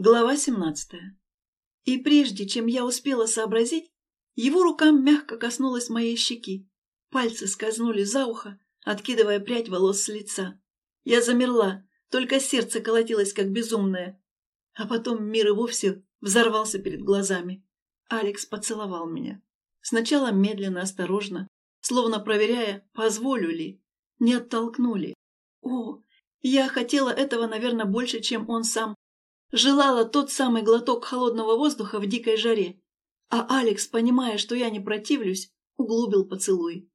Глава 17. И прежде чем я успела сообразить, его рука мягко коснулась моей щеки. Пальцы скользнули за ухо, откидывая прядь волос с лица. Я замерла, только сердце колотилось как безумное. А потом мир и вовсе взорвался перед глазами. Алекс поцеловал меня. Сначала медленно, осторожно, словно проверяя, позволю ли, не оттолкнули. О, я хотела этого, наверное, больше, чем он сам, Желала тот самый глоток холодного воздуха в дикой жаре. А Алекс, понимая, что я не противлюсь, углубил поцелуй.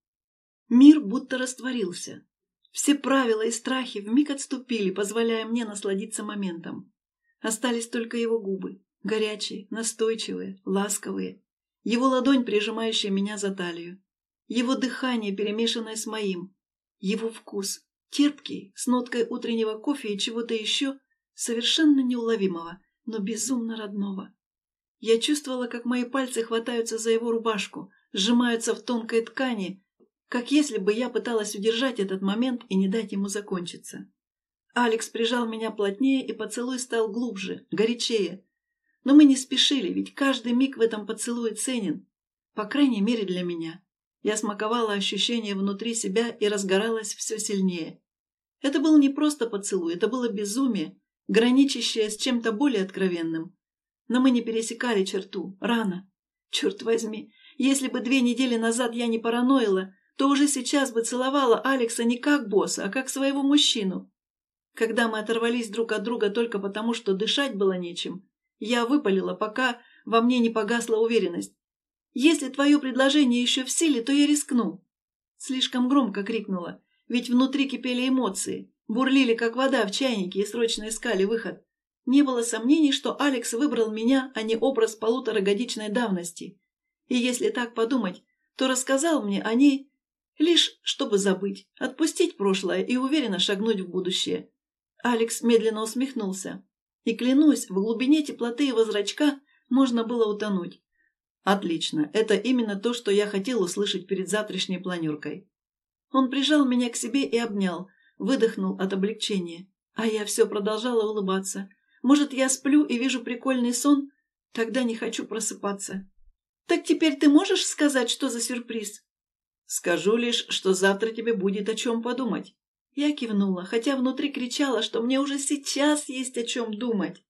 Мир будто растворился. Все правила и страхи вмиг отступили, позволяя мне насладиться моментом. Остались только его губы, горячие, настойчивые, ласковые. Его ладонь, прижимающая меня за талию. Его дыхание, перемешанное с моим. Его вкус, терпкий, с ноткой утреннего кофе и чего-то еще, совершенно неуловимого, но безумно родного. Я чувствовала, как мои пальцы хватаются за его рубашку, сжимаются в тонкой ткани, как если бы я пыталась удержать этот момент и не дать ему закончиться. Алекс прижал меня плотнее, и поцелуй стал глубже, горячее. Но мы не спешили, ведь каждый миг в этом поцелуе ценен, по крайней мере для меня. Я смаковала ощущение внутри себя и разгоралась все сильнее. Это был не просто поцелуй, это было безумие, граничащее с чем-то более откровенным. Но мы не пересекали черту, рано. Черт возьми, если бы две недели назад я не параноила, то уже сейчас бы целовала Алекса не как босса, а как своего мужчину. Когда мы оторвались друг от друга только потому, что дышать было нечем, я выпалила, пока во мне не погасла уверенность. «Если твое предложение еще в силе, то я рискну». Слишком громко крикнула, ведь внутри кипели эмоции. Бурлили, как вода в чайнике, и срочно искали выход. Не было сомнений, что Алекс выбрал меня, а не образ полуторагодичной давности. И если так подумать, то рассказал мне о ней лишь чтобы забыть, отпустить прошлое и уверенно шагнуть в будущее. Алекс медленно усмехнулся. И клянусь, в глубине теплоты его зрачка можно было утонуть. Отлично, это именно то, что я хотел услышать перед завтрашней планеркой. Он прижал меня к себе и обнял, выдохнул от облегчения. А я все продолжала улыбаться. Может, я сплю и вижу прикольный сон? Тогда не хочу просыпаться. Так теперь ты можешь сказать, что за сюрприз? Скажу лишь, что завтра тебе будет о чем подумать. Я кивнула, хотя внутри кричала, что мне уже сейчас есть о чем думать.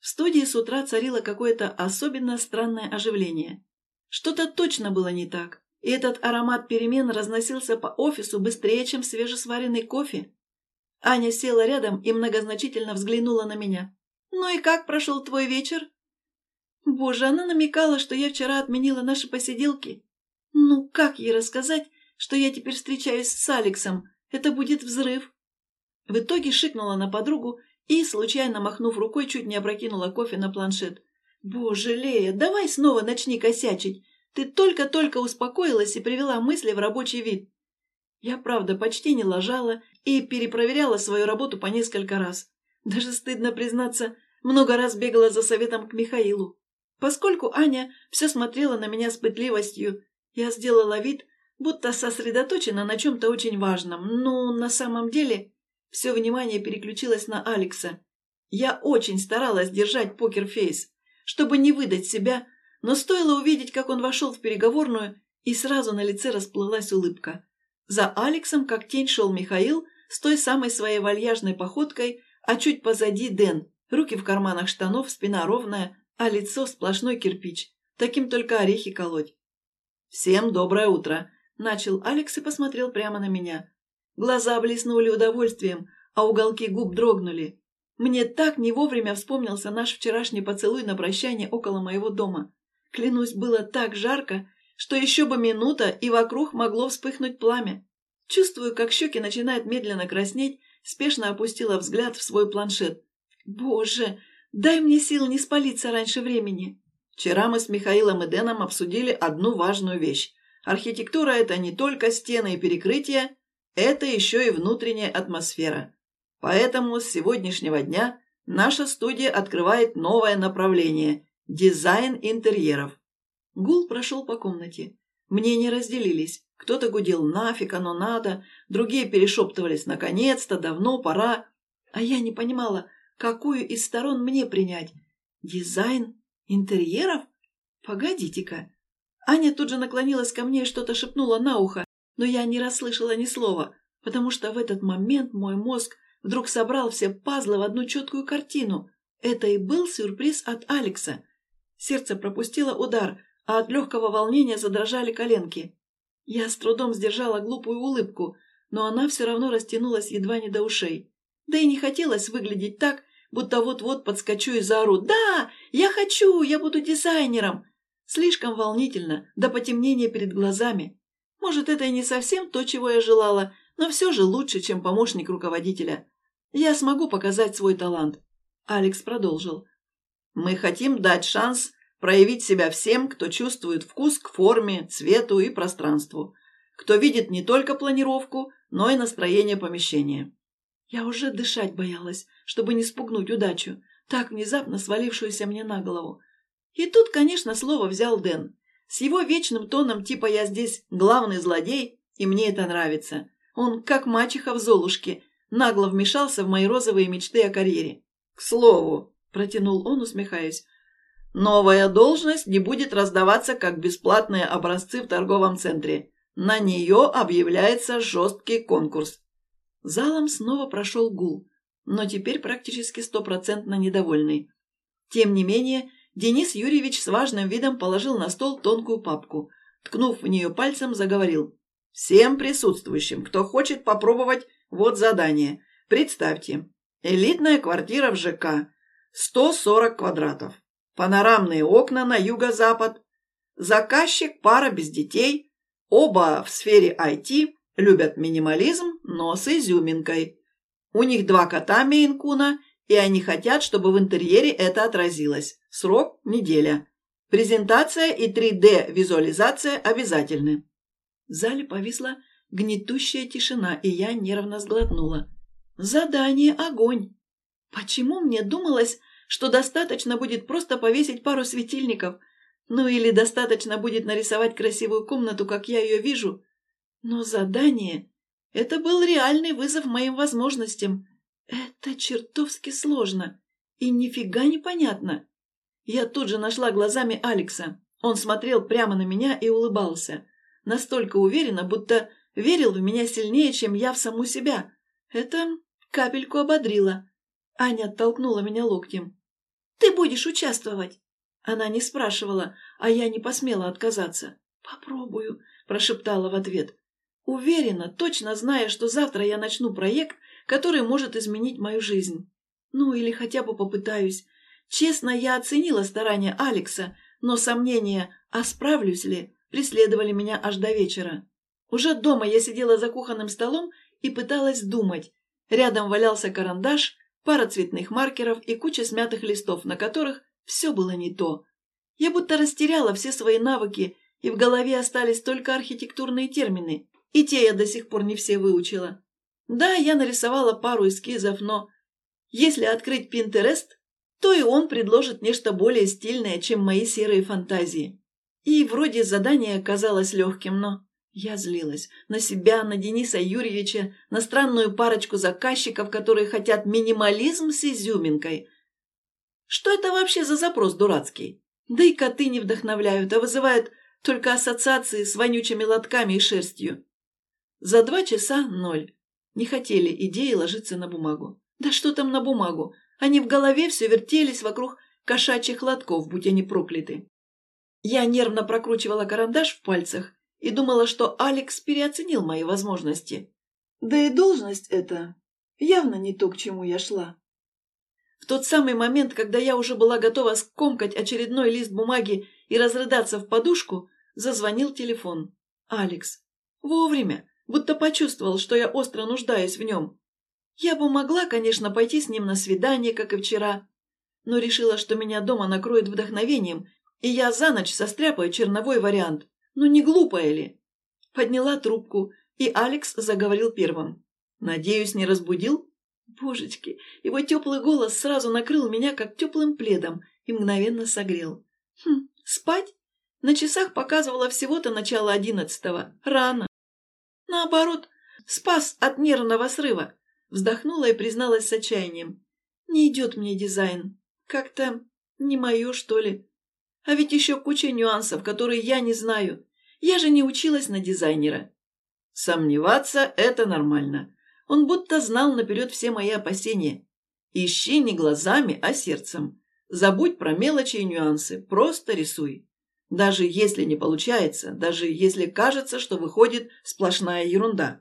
В студии с утра царило какое-то особенно странное оживление. Что-то точно было не так и этот аромат перемен разносился по офису быстрее, чем свежесваренный кофе. Аня села рядом и многозначительно взглянула на меня. «Ну и как прошел твой вечер?» «Боже, она намекала, что я вчера отменила наши посиделки. Ну, как ей рассказать, что я теперь встречаюсь с Алексом? Это будет взрыв!» В итоге шикнула на подругу и, случайно махнув рукой, чуть не опрокинула кофе на планшет. «Боже, Лея, давай снова начни косячить. Ты только-только успокоилась и привела мысли в рабочий вид. Я, правда, почти не ложала и перепроверяла свою работу по несколько раз. Даже стыдно признаться, много раз бегала за советом к Михаилу. Поскольку Аня все смотрела на меня с пытливостью, я сделала вид, будто сосредоточена на чем-то очень важном, но на самом деле все внимание переключилось на Алекса. Я очень старалась держать покерфейс, чтобы не выдать себя, но стоило увидеть, как он вошел в переговорную, и сразу на лице расплылась улыбка. За Алексом, как тень, шел Михаил с той самой своей вальяжной походкой, а чуть позади Дэн, руки в карманах штанов, спина ровная, а лицо сплошной кирпич. Таким только орехи колоть. «Всем доброе утро!» – начал Алекс и посмотрел прямо на меня. Глаза блеснули удовольствием, а уголки губ дрогнули. Мне так не вовремя вспомнился наш вчерашний поцелуй на прощание около моего дома. Клянусь, было так жарко, что еще бы минута, и вокруг могло вспыхнуть пламя. Чувствую, как щеки начинают медленно краснеть, спешно опустила взгляд в свой планшет. «Боже, дай мне сил не спалиться раньше времени!» Вчера мы с Михаилом и Дэном обсудили одну важную вещь. Архитектура – это не только стены и перекрытия, это еще и внутренняя атмосфера. Поэтому с сегодняшнего дня наша студия открывает новое направление Дизайн интерьеров. Гул прошел по комнате. Мнения разделились. Кто-то гудел «нафиг, оно надо», другие перешептывались «наконец-то, давно, пора». А я не понимала, какую из сторон мне принять. Дизайн? Интерьеров? Погодите-ка. Аня тут же наклонилась ко мне и что-то шепнула на ухо, но я не расслышала ни слова, потому что в этот момент мой мозг вдруг собрал все пазлы в одну четкую картину. Это и был сюрприз от Алекса. Сердце пропустило удар, а от легкого волнения задрожали коленки. Я с трудом сдержала глупую улыбку, но она все равно растянулась едва не до ушей. Да и не хотелось выглядеть так, будто вот-вот подскочу и заору «Да! Я хочу! Я буду дизайнером!» Слишком волнительно, до потемнения перед глазами. Может, это и не совсем то, чего я желала, но все же лучше, чем помощник руководителя. Я смогу показать свой талант. Алекс продолжил. Мы хотим дать шанс проявить себя всем, кто чувствует вкус к форме, цвету и пространству, кто видит не только планировку, но и настроение помещения. Я уже дышать боялась, чтобы не спугнуть удачу, так внезапно свалившуюся мне на голову. И тут, конечно, слово взял Дэн. С его вечным тоном типа «я здесь главный злодей, и мне это нравится». Он, как мачеха в Золушке, нагло вмешался в мои розовые мечты о карьере. «К слову», — протянул он, усмехаясь, «новая должность не будет раздаваться как бесплатные образцы в торговом центре. На нее объявляется жесткий конкурс». Залом снова прошел гул, но теперь практически стопроцентно недовольный. Тем не менее, Денис Юрьевич с важным видом положил на стол тонкую папку. Ткнув в нее пальцем, заговорил. «Всем присутствующим, кто хочет попробовать, вот задание. Представьте, элитная квартира в ЖК, 140 квадратов, панорамные окна на юго-запад, заказчик пара без детей, оба в сфере IT, любят минимализм, но с изюминкой. У них два кота Мейнкуна, и они хотят, чтобы в интерьере это отразилось. Срок – неделя. Презентация и 3D-визуализация обязательны. В зале повисла гнетущая тишина, и я нервно сглотнула. Задание – огонь. Почему мне думалось, что достаточно будет просто повесить пару светильников? Ну или достаточно будет нарисовать красивую комнату, как я ее вижу? Но задание – это был реальный вызов моим возможностям. Это чертовски сложно и нифига не понятно. Я тут же нашла глазами Алекса. Он смотрел прямо на меня и улыбался. Настолько уверенно, будто верил в меня сильнее, чем я в саму себя. Это капельку ободрило. Аня оттолкнула меня локтем. «Ты будешь участвовать?» Она не спрашивала, а я не посмела отказаться. «Попробую», – прошептала в ответ. Уверена, точно зная, что завтра я начну проект, который может изменить мою жизнь. Ну, или хотя бы попытаюсь. Честно, я оценила старания Алекса, но сомнения, а справлюсь ли, преследовали меня аж до вечера. Уже дома я сидела за кухонным столом и пыталась думать. Рядом валялся карандаш, пара цветных маркеров и куча смятых листов, на которых все было не то. Я будто растеряла все свои навыки, и в голове остались только архитектурные термины, и те я до сих пор не все выучила. Да, я нарисовала пару эскизов, но если открыть Пинтерест, то и он предложит нечто более стильное, чем мои серые фантазии. И вроде задание казалось легким, но я злилась на себя, на Дениса Юрьевича, на странную парочку заказчиков, которые хотят минимализм с изюминкой. Что это вообще за запрос дурацкий? Да и коты не вдохновляют, а вызывают только ассоциации с вонючими лотками и шерстью. За два часа ноль. Не хотели идеи ложиться на бумагу. Да что там на бумагу? Они в голове все вертелись вокруг кошачьих лотков, будь они прокляты. Я нервно прокручивала карандаш в пальцах и думала, что Алекс переоценил мои возможности. Да и должность эта явно не то, к чему я шла. В тот самый момент, когда я уже была готова скомкать очередной лист бумаги и разрыдаться в подушку, зазвонил телефон. Алекс. Вовремя, будто почувствовал, что я остро нуждаюсь в нем. Я бы могла, конечно, пойти с ним на свидание, как и вчера, но решила, что меня дома накроет вдохновением, и я за ночь состряпаю черновой вариант. Ну не глупая ли? Подняла трубку, и Алекс заговорил первым. «Надеюсь, не разбудил?» Божечки, его теплый голос сразу накрыл меня, как теплым пледом, и мгновенно согрел. Хм, спать? На часах показывало всего-то начало одиннадцатого. Рано. Наоборот, спас от нервного срыва. Вздохнула и призналась с отчаянием. Не идет мне дизайн. Как-то не мое, что ли. А ведь еще куча нюансов, которые я не знаю. Я же не училась на дизайнера. Сомневаться – это нормально. Он будто знал наперед все мои опасения. Ищи не глазами, а сердцем. Забудь про мелочи и нюансы, просто рисуй. Даже если не получается, даже если кажется, что выходит сплошная ерунда.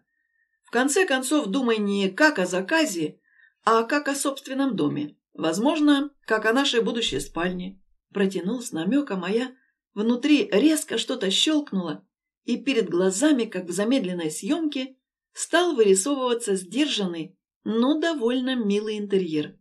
В конце концов, думай не как о заказе, а как о собственном доме. Возможно, как о нашей будущей спальне. Протянул с намеком, а я внутри резко что-то щелкнуло, и перед глазами, как в замедленной съемке, стал вырисовываться сдержанный, но довольно милый интерьер.